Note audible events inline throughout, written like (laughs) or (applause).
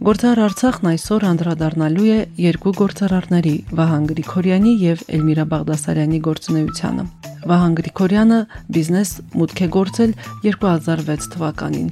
Գործար Արցախն այսօր անդրադառնալու է երկու գործարարների՝ Վահան Գրիգորյանի եւ Էլմիրա Բաղդասարյանի գործունեությանը։ Վահան Գրիգորյանը բիզնես մուտք է գործել 2006 թվականին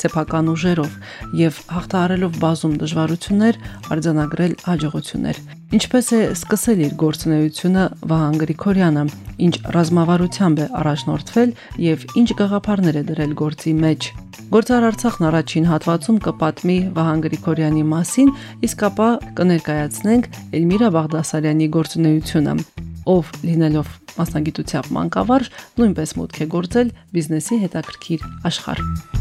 սեփական ուժերով եւ հաղթահարելով բազում դժվարություններ արձանագրել հաջողություններ։ Ինչպես է սկսել իր գործունեությունը Վահան Գրիգորյանը, ինչ ռազմավարությամբ է առաջնորդվել եւ ինչ գաղափարներ է դրել գործի մեջ։ Գործար Արցախն առաջին հատվածում կպատմի Վահան Գրիգորյանի մասին, իսկ ապա կներկայացնենք Էլմիրա Բաղդասարյանի գործունեությունը, ով լինելով մասնագիտությամբ մանկավարժ, նույնպես մուտք է գործել բիզնեսի հետաքրքիր աշխարհ։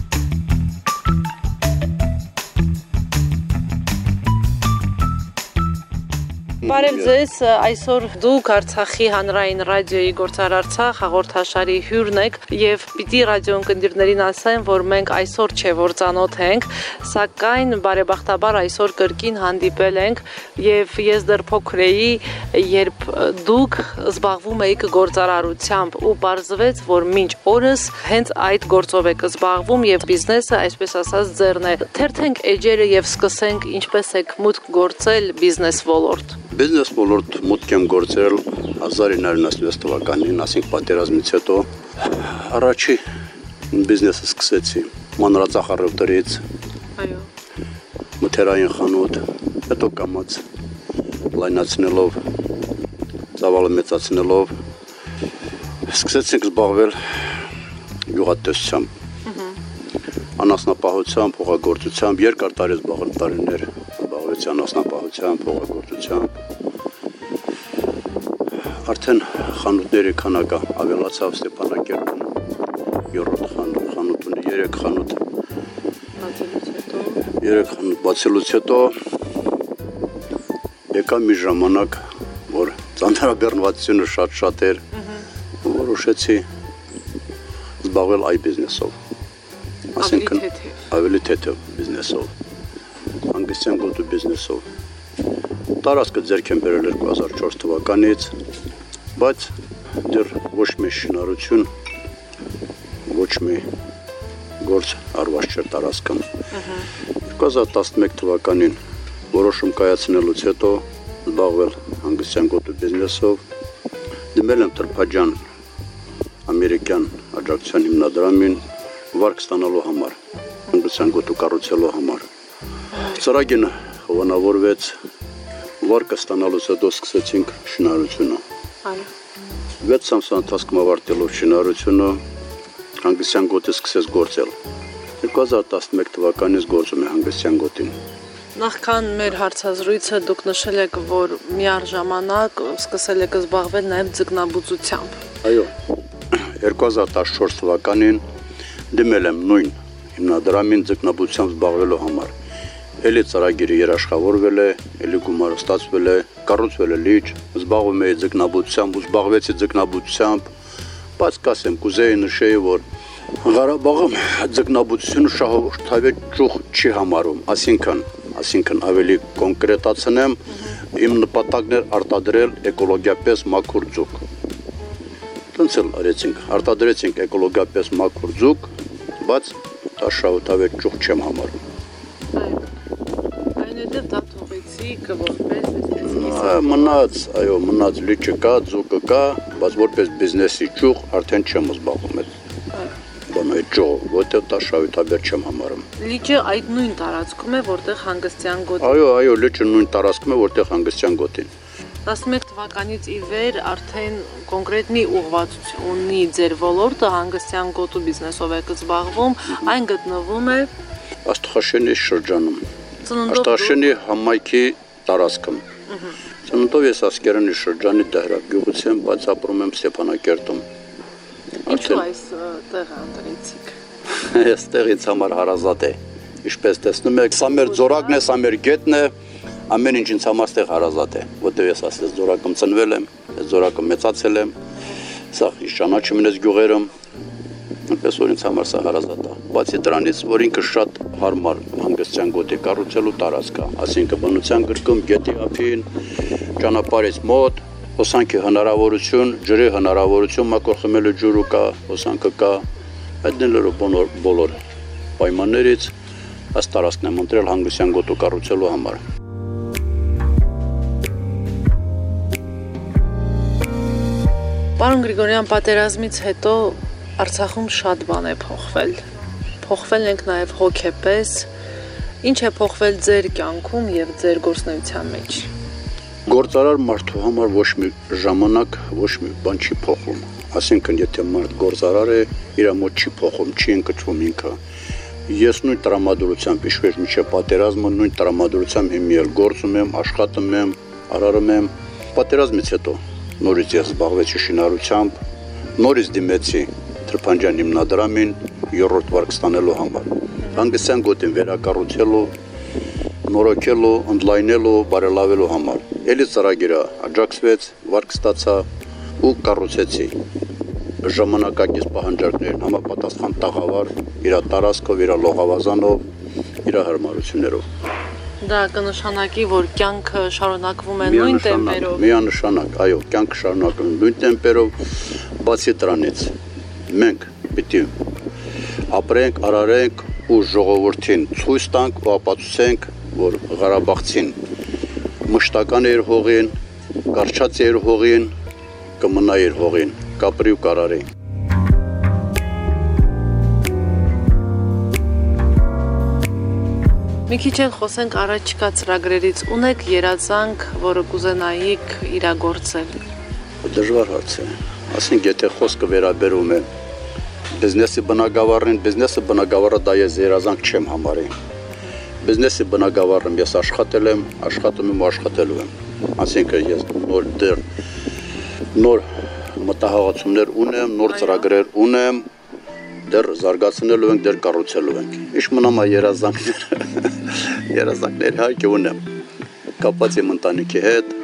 Բարև ձեզ, այսօր դուք Արցախի հանրային ռադիոյի Գործար Արցախ հաղորդաշարի հյուրն եք եւ պիտի ռադիոընկերներին ասեմ, որ մենք այսօր չէ որ ծանոթ ենք, սակայն բարեբախտաբար այսօր կրկին հանդիպել ենք եւ ես դեռ փոքր էի, երբ դուք զբաղվում էիք գործարարությամբ ու բարձվեց, որ մինչ օրս հենց այդ գործով եք զբաղվում եւ բիզնեսը, այսպես ասած, ձեռն է։ Թերթենք էջերը եւ սկսենք ինչպես եք մուտք գործել բիզնես ոլորտ բիզնես ոլորտ մուտք եմ գործել 1996 թվականին, ասենք պատերազմից հետո առաջի բիզնեսը սկսեցի մանրածախարևտրից։ Այո։ Մթերային խանութ, հետո կամած լայնացնելով, ծավալը մեծացնելով սկսեցինք զբաղվել յուղատեսությամբ։ Անասնապահությամբ, հողագործությամբ երկար տարի զբաղել տարիներ զբաղվեցի անասնապահությամբ, հողագործությամբ արդեն խանութների քանակը ավելացավ Ստեփանակերտում 7 խանութ, խանութ ունի 3 խանութ։ Բացելուց հետո 3 խանութ բացելուց հետո եկա մի ժամանակ, որ ծանրաբեռնվածությունը շատ-շատ էր, որոշեցի զբաղվել այ բիզնեսով։ Այսինքն ավելի թեթև բիզնեսով։ Հանգստյան գոտու բիզնեսով։ Տարածքը ձեռք եմ բերել 2004 թվականից, բայց դեռ ոչ մի շինարարություն ոչ մի գործ արված չէր տարածքում 2011 թվականին որոշում կայացնելուց հետո զբաղվել հանգստյան գոտու բիզնեսով դիմել եմ Տրփաջան ամերիկյան աջակցության հիմնադրամին վարկ ստանալու համար հանգստյան գոտու կառուցելու համար ծրագինը հովանավորվեց վարկը ստանալուց հետո սկսեցինք շինարարությունը Այո։ 6 ամսվա ընթացքում ավարտելով շինարարությունը հանգստյան գոտը սկսեց գործել։ 2011 թվականից գործում է հանգստյան գոտին։ Նախքան մեր հարցազրույցը դուք նշել եք, որ միառժամանակ սկսել եք զբաղվել նաև ձկնաբուծությամբ։ Այո։ 2014 թվականին դիմել եմ նույն հիմնադրամին ձկնաբուծությամբ զբաղվելու համար։ Էլի ծրագիրը երաշխավորվել է, էլի գումարը ստացվել է, կառուցվել է լիճ, զբաղվում էի ձկնաբուծությամբ, ու զբաղվեցի ձկնաբուծությամբ, բայց կասեմ, կուզեի նշեի, որ Ղարաբաղում ձկնաբուծությունը շահավետ ճուղ չի համարում, ասինքն, ասինքն ավելի կոնկրետացնեմ, իմ նպատակն էր արտադրել էկոլոգիապես մաքուր ձուկ։ Տենց էլ արեցինք, արտադրեցինք էկոլոգիապես մաքուր ձուկ, բայց դա շահավետ ճուղ չեմ համարում։ Այնուհետև դա թողեցիք որպես բիզնեսի Ա, Մնաց, այո, մնաց լիճը կա, ձուկը կա, բայց որպես բիզնեսի ճյուղ արդեն չեմ զբաղվում այդ բանը ճյուղ, որտեղ դա շահութաբեր չեմ համարում։ Լիճը այդ նույն տարածքում է, որտեղ հանգստյան գոտ Այո, այո, լիճը նույն տարածքում է, որտեղ հանգստյան գոտին։ 11 թվականից ի վեր արդեն կոնկրետ մի ուղղվածություն ունի ձեր ոլորտը հանգստյան գոտու բիզնեսով եք զբաղվում, այն գտնվում է Աստղաշենի շրջանում, ծննդով Աստղաշենի համայնքի տարածքում։ Ծննդով ես Ասկերանի շրջանի Դահրակ գյուղից եմ, բայց ապրում եմ Ստեփանակերտում։ Ինչու այս տեղը ընտրեցիք։ (laughs) Այստեղից համար հարազատ է։ Ինչպես տեսնում եք, սա մեր ձորակն է, սա մեր գետն է, ամեն ինչ ինձ համար ստեղ հարազատ է, որտեղ ես ասես ձորակում ծնվել եմ, այս ձորակում մեծացել եմ։ Սա ճանաչում ես գյուղերում, այնպես որ ինձ համար սա հարազատ է։ Բացի դրանից, որ ինքը շատ հարմար հանգստյան գոտի կառուցելու տարածք է, ասինքն բնության գրկում գետի ափին, ճանապարհից մոտ, հոսանքի հնարավորություն, ջրի հնարավորություն, մակոր խմելու ջուրը կա, հոսանքը կա, այդ նելով բոլոր բոլոր պայմաններից ըստ տարածքն եմ ընտրել հանգստյան գոտու կառուցելու համար։ Պարոն Գրիգորյան, պատերազմից հետո Արցախում շատ բան է փոխվել։ Փոխվել ենք նաև հոգեպես։ Ինչ է փոխվել ձեր կյանքում եւ ձեր գործնեության մեջ։ Գործարար մարդու համար ոչ մի ժամանակ ոչ մի բան չի փոխում։ Այսինքն, եթե մարդ գործարար է, իր մոտ չի փոխում, չի ընկճվում ինքը։ Ես նույն տրամադրությամբ իշխեր միջը պատերազմը նույն տրամադրությամբ հիմի էլ գործում եմ, աշխատում եմ, արարում եմ։ Պատերազմից հետո նորից ես զբաղվեցի շինարարությամբ, նորից դիմեցի Տրփանջան հիմնադրամին երրորդ վարկ ստանալու համար։ Հանգստյան գոտին վերակառուցելու, նորոգելու, ընդլայնելու, բարելավելու համար։ Էլի ծրագիրը աջակցվեց, վարկ ստացա ու կառուցեցի ժամանակակից պահանջարկներին համապատասխան տաղավար իր տարածքով, իր լողավազանով, իր հարմարություններով։ Դա կնշանակի, որ կյանքը շարունակվում է նույն տեմպերով։ Միանշանակ, այո, կյանքը շարունակվում նույն տեմպերով, բացի դրանից մենք պիտի ապրենք, արարենք ու ժողովրդին ցույց տանք ու ապացուցենք, որ Ղարաբաղցին մշտական է իր հողին, կարճած է իր հողին, կմնա իր հողին, կապրի ու կարարի։ Մի քիչ էլ խոսենք առաջիկա ծրագրերից։ Ունեք երազանք, որը կուզենայիք իրագործել։ Դժվար հարց է։ Ասենք, եթե խոսքը վերաբերում է բիզնեսի բնակավարին, բիզնեսը բնակավարը դա ես երազանք չեմ համարի։ Բիզնեսի բնակավարում ես աշխատել եմ, աշխատում եմ ու աշխատելու եմ։ Ասենք ես նոր դեռ նոր մտահղացումներ ունեմ, նոր ծրագրեր ունեմ, դեռ զարգացնելու ենք, դեռ կառուցելու ենք։ Ինչ մնամ այ երազանքներ։ (laughs) Երազանքներ հայկի ունեմ։ Կապված եմ ընտանիքի հետ,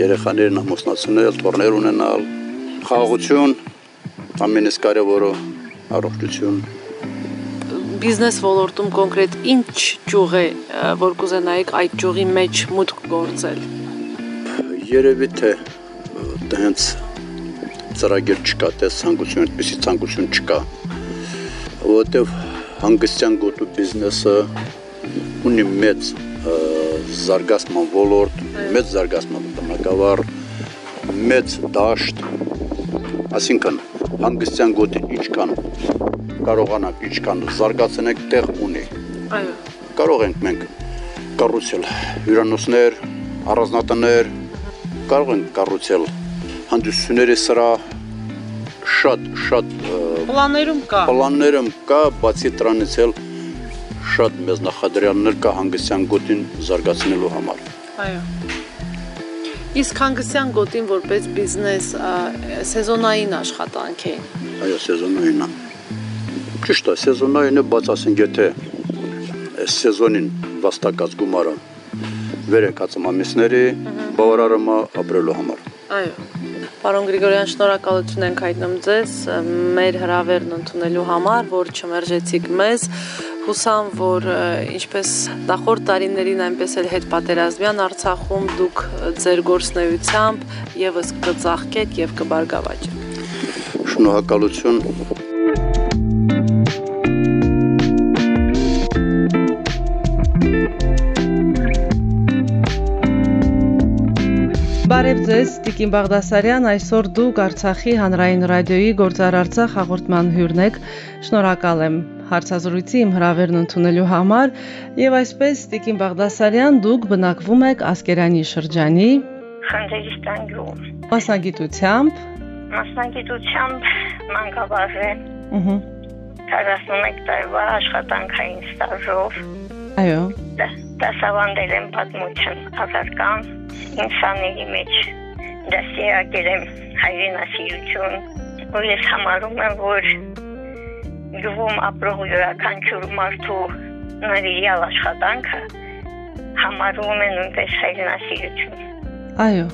երեխաներն ամուսնացնել, թորներ ունենալ, խաղաղություն, ամենից կարևորը առողջություն։ Բիզնես ոլորտում կոնկրետ ինչ ճյուղ է, որ կուզենայիք այդ ճյուղի մեջ մուտք գործել։ Երևի թե տենց ծրագիր չկա, տես ցանկություն, այդպեսի ցանկություն չկա որովհետև հանգստյան գոտու բիզնեսը ունի մեծ զարգացման ոլորտ, մեծ զարգացման բնակավար, մեծ դաշտ, այսինքն հանգստյան գոտին ինչքան կարողանանք, ինչքան զարգացնենք տեղ ունի։ Այո։ Կարող ենք մենք կառուցել հյուրանոցներ, առանձնատներ, կարող ենք կառուցել հանդիսությունների սրահ, շատ շատ Պլաններում կա։ Պլաններում կա, բացի դրանից էլ շատ մեծ նախադրյալներ կա հանգստյան գոտին զարգացնելու համար։ Այո։ Իսկ հանգստյան գոտին որպես բիզնես սեզոնային աշխատանք է։ Այո, սեզոնային է։ Ճիշտ է, սեզոնային է, բայց ասենք եթե սեզոնին վաստակած գումարը վերեկած ամիսների բավարարում ապրելու համար։ Այո։ Պարոն Գրիգորյան, շնորհակալություն ենք հայտնում ձեզ մեր հրավերն ընդունելու համար, որ չմերժեցիք մեզ։ Հուսամ, որ ինչպես նախորդ տարիներին, այնպես էլ հետ պատերազմյան Արցախում դուք ձեր գործնեությամբ եւս կծաղկեք եւ կբարգավաճեք։ Շնորհակալություն Բարև ձեզ, Տիկին Բաղդասարյան, այսօր դուք Արցախի հանրային ռադիոյի Գործար Արցախ հաղորդման հյուրն եք։ Շնորհակալ եմ հարցազրույցի իմ հրավերն ընդունելու համար եւ այսպես Տիկին Բաղդասարյան դուք բնակվում եք Ասկերանի շրջանի Խանձերիստան գյուղում։ Մասնագիտությամբ Մասնագիտությամբ մանկաբարձ Ահա 41 տարվա աշխատանքային ստաժով Այո Դասավանդել եմ պատմություն ազարկան ինքսաների մեջ դասերակել եմ հայրենասիրություն ու ես համարում եմ որ գյուղում ապրող յուրաքանչյուր մարդու նվիրյալ աշխատանքը համարում է նույնպես հայրենասիրություն այո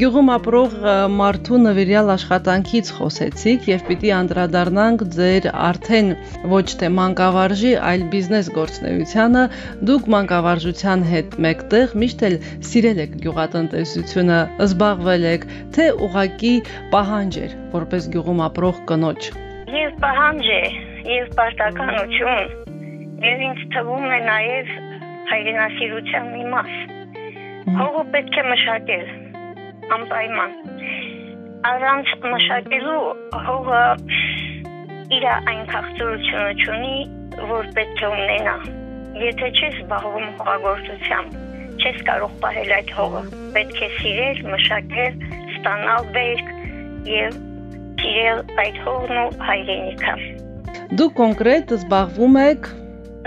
Գյուղում ապրող մարդու նվիրյալ աշխատանքից խոսեցիք եւ պիտի անդրադառնանք ձեր արդեն ոչ թե մանկավարժի, այլ բիզնես գործնեությանը։ Դուք մանկավարժության հետ մեկտեղ միշտ էլ սիրել եք գյուղատնտեսությունը, զբաղվել եք, թե ուղակի պահանջ էր, որպես գյուղում ապրող կնոջ։ Եվ պահանջ է, եւ պարտականություն Եվ ինձ թվում է նաև հայրենասիրության մի մաս։ Հողը պետք է մշակել անպայման։ Առանց մշակելու հողը իր այն քաղցրությունը չունի, որ պետք է ունենա։ Եթե չես զբաղվում հողագործությամբ, չես կարող պահել այդ հողը։ Պետք է սիրել, մշակել, ստանալ բերք եւ սիրել այդ հողն ու հայրենիքը։ Դուք կոնկրետ զբաղվում եք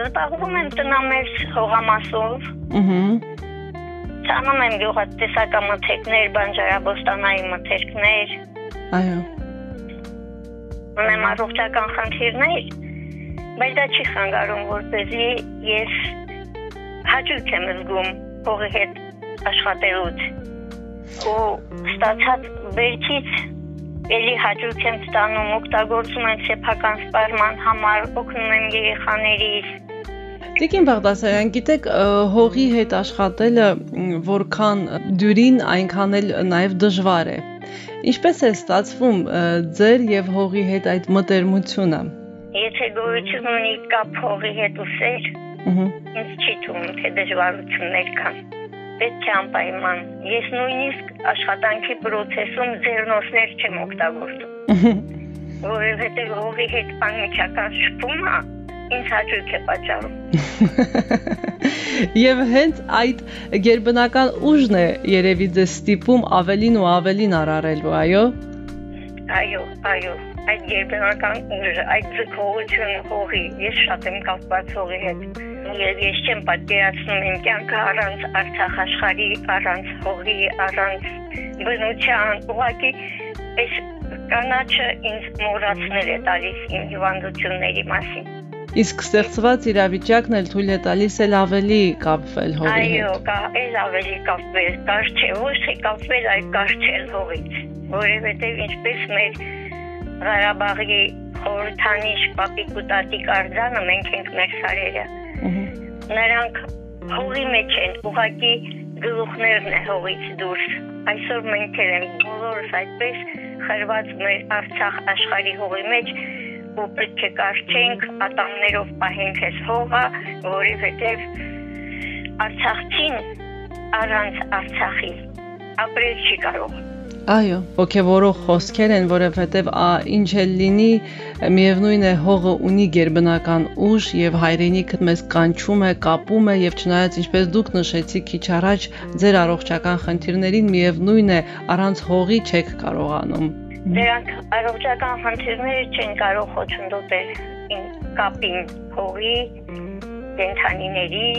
Զբաղվում եմ տնամերձ հողամասով։ Ահա։ Ցանում եմ գյուղատնտեսական մթերքներ, բանջարաբոստանային մթերքներ։ Այո։ Ունեմ առողջական խնդիրներ, բայց դա չի խանգարում, որպեսզի ես հաճույք եմ զգում հողի հետ աշխատելուց։ Ու ստացած բերքից ելի հաճույք եմ ստանում, օգտագործում եմ սեփական սպառման համար, օգնում եմ երեխաներից, Տիկին Բաղդասարյան, գիտեք, հողի հետ աշխատելը որքան դյուրին, այնքան էլ նաև դժվար է։ Ինչպես է ստացվում ձեր եւ հողի հետ այդ մտերմությունը։ Եթե գոյություն ունի կապ հողի հետ ու սեր, ինձ չի թվում, թե դժվարություններ կան։ Պետք է անպայման։ Ես նույնիսկ աշխատանքի process-ում ձեռնոցներ չեմ օգտագործում։ (laughs) Որովհետեւ հողի հետ անմիջական շփումը ինձ հաճույք է պատճառում։ Եվ հենց այդ ģերբնական ուժն է երևի ձեզ ստիպում ավելին ու ավելին արարելու, այո։ Այո, այո, այդ ģերբնական ուժը, այդ ձգողությունը հողի, ես շատ եմ կապված հողի հետ։ Եվ ես չեմ պատկերացնում իմ կյանքը առանց Արցախ աշխարհի, առանց հողի, առանց բնության, ուղղակի այս կանաչը ինձ մոռացնել է տալիս իմ հիվանդությունների մասին։ Իսկ ստեղծված իրավիճակն էլ թույլ է տալիս էլ ավելի կապվել հողի հետ։ Այո, կա, էլ ավելի կապվել, կար չէ, ոչ թե կապվել, այլ կարճել հողից, որովհետև ինչպես մեր Ղարաբաղի խորհրդանիշ պապիկ ու տատիկ արձանը մենք ենք մեր սարերը։ Նրանք հողի մեջ են, ուղակի գլուխներն է հողից դուրս։ Այսօր մենք ենք բոլորս այդպես խրված մեր Արցախ աշխարհի հողի մեջ ու պետք է կարճենք ատամներով պահենք այս հողը, որովհետև Արցախցին առանց Արցախի ապրել չի կարող։ Այո, ոգևորող խոսքեր են, որովհետև ինչ էլ լինի, միևնույն է հողը ունի ģերբնական ուժ եւ հայրենիքը մեզ կանչում է, կապում է եւ չնայած ինչպես դուք նշեցիք քիչ առաջ, ձեր առողջական խնդիրներին միևնույն է առանց հողի չեք կարողանում Դրանք առողջական խնդիրները չեն կարող խոչընդոտել կապին փողի, դենթանիների,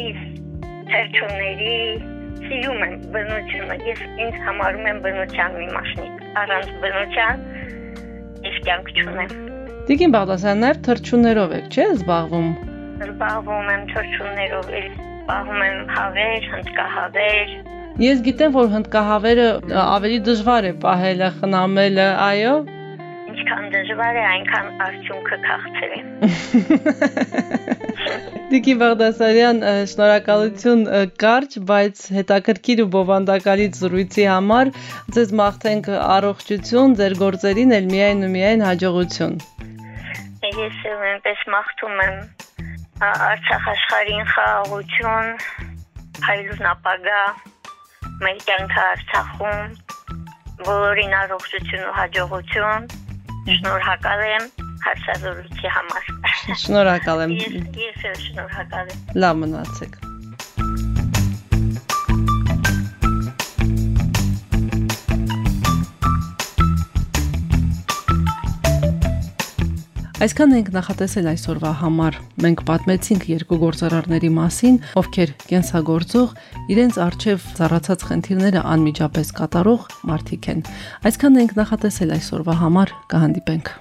թերչունների, սիրում եմ բնությունը։ Ես ինձ համարում եմ բնության մի մասնիկ։ Առանց բնության ես կյանք չունեմ։ Տիկին Բաղդասյան, նաև թրջուններով եք, չէ՞ զբաղվում։ Զբաղվում եմ թրջուններով, զբաղվում եմ հավեր, հնդկահավեր, Ես գիտեմ, որ հնդկահավերը ավելի դժվար է պահելը, խնամելը, այո։ Ինչքան դժվար է, այնքան արդյունքը քաղցր է։ (laughs) Դիկի Բաղդասարյան, շնորհակալություն կարճ, բայց հետաքրքիր ու բովանդակալից զրույցի համար։ Ձեզ մաղթենք առողջություն, ձեր գործերին էլ միայն ու միայն հաջողություն։ Ես նույնպես մաղթում եմ Արցախ աշխարհին խաղաղություն, հայրուն ապագա, մեր կյանքը Արցախում բոլորին առողջություն ու հաջողություն։ Շնորհակալ եմ հարցազրույցի համար։ Շնորհակալ եմ։ Ես ես շնորհակալ եմ։ Լավ մնացեք։ Այսքան ենք նախատեսել այսօրվա համար։ Մենք պատմեցինք երկու գործարարների մասին, ովքեր կենսագործող իրենց արժև ծառացած խնդիրները անմիջապես կատարող մարդիկ են։ Այսքան ենք նախատեսել այսօրվա համար։ Կհանդիպենք։